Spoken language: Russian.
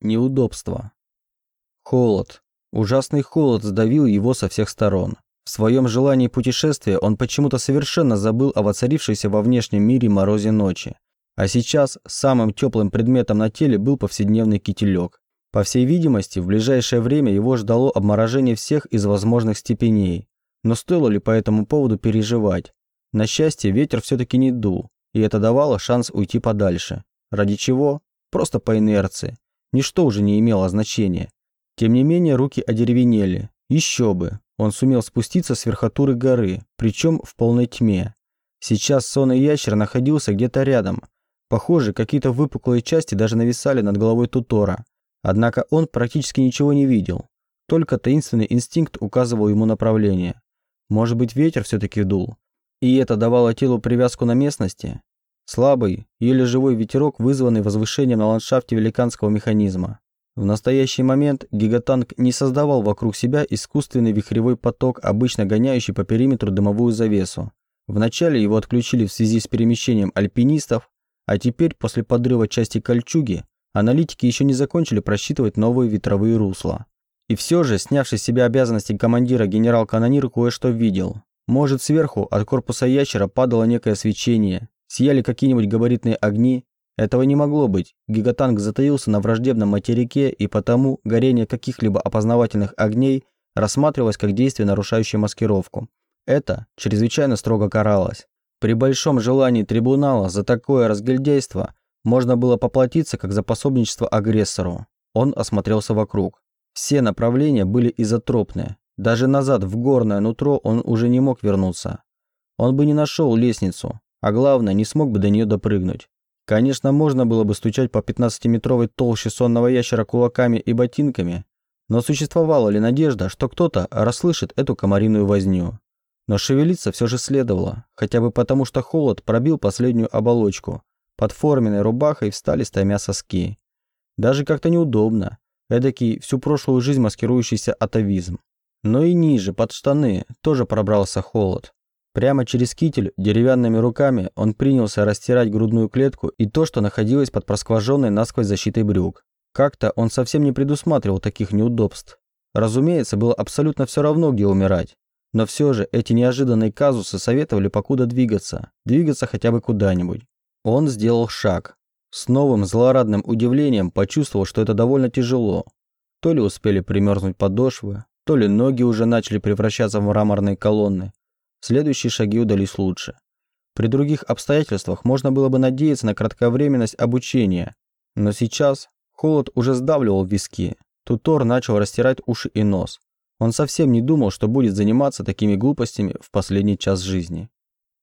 Неудобство. Холод. Ужасный холод сдавил его со всех сторон. В своем желании путешествия он почему-то совершенно забыл о воцарившейся во внешнем мире морозе ночи. А сейчас самым теплым предметом на теле был повседневный кителек. По всей видимости, в ближайшее время его ждало обморожение всех из возможных степеней. Но стоило ли по этому поводу переживать? На счастье, ветер все-таки не дул, и это давало шанс уйти подальше. Ради чего? Просто по инерции. Ничто уже не имело значения. Тем не менее, руки одеревенели. Еще бы. Он сумел спуститься с верхотуры горы, причем в полной тьме. Сейчас сонный ящер находился где-то рядом. Похоже, какие-то выпуклые части даже нависали над головой Тутора. Однако он практически ничего не видел. Только таинственный инстинкт указывал ему направление. Может быть, ветер все-таки дул. И это давало телу привязку на местности? Слабый, еле живой ветерок, вызванный возвышением на ландшафте великанского механизма. В настоящий момент гигатанк не создавал вокруг себя искусственный вихревой поток, обычно гоняющий по периметру дымовую завесу. Вначале его отключили в связи с перемещением альпинистов, а теперь, после подрыва части кольчуги, аналитики еще не закончили просчитывать новые ветровые русла. И все же, снявший с себя обязанности командира генерал-канонир кое-что видел. Может, сверху от корпуса ящера падало некое свечение, Сияли какие-нибудь габаритные огни? Этого не могло быть. Гигатанк затаился на враждебном материке, и потому горение каких-либо опознавательных огней рассматривалось как действие, нарушающее маскировку. Это чрезвычайно строго каралось. При большом желании трибунала за такое разгильдейство можно было поплатиться как за пособничество агрессору. Он осмотрелся вокруг. Все направления были изотропные. Даже назад в горное нутро он уже не мог вернуться. Он бы не нашел лестницу, а главное, не смог бы до нее допрыгнуть. Конечно, можно было бы стучать по 15-метровой толще сонного ящера кулаками и ботинками, но существовала ли надежда, что кто-то расслышит эту комариную возню? Но шевелиться все же следовало, хотя бы потому, что холод пробил последнюю оболочку. Под форменной рубахой встали стаймя соски. Даже как-то неудобно. Эдакий всю прошлую жизнь маскирующийся атовизм. Но и ниже, под штаны, тоже пробрался холод. Прямо через китель, деревянными руками, он принялся растирать грудную клетку и то, что находилось под проскваженной насквозь защитой брюк. Как-то он совсем не предусматривал таких неудобств. Разумеется, было абсолютно все равно, где умирать. Но все же эти неожиданные казусы советовали покуда двигаться, двигаться хотя бы куда-нибудь. Он сделал шаг. С новым злорадным удивлением почувствовал, что это довольно тяжело. То ли успели примерзнуть подошвы, то ли ноги уже начали превращаться в мраморные колонны, Следующие шаги удались лучше. При других обстоятельствах можно было бы надеяться на кратковременность обучения, но сейчас холод уже сдавливал виски. Тутор начал растирать уши и нос. Он совсем не думал, что будет заниматься такими глупостями в последний час жизни.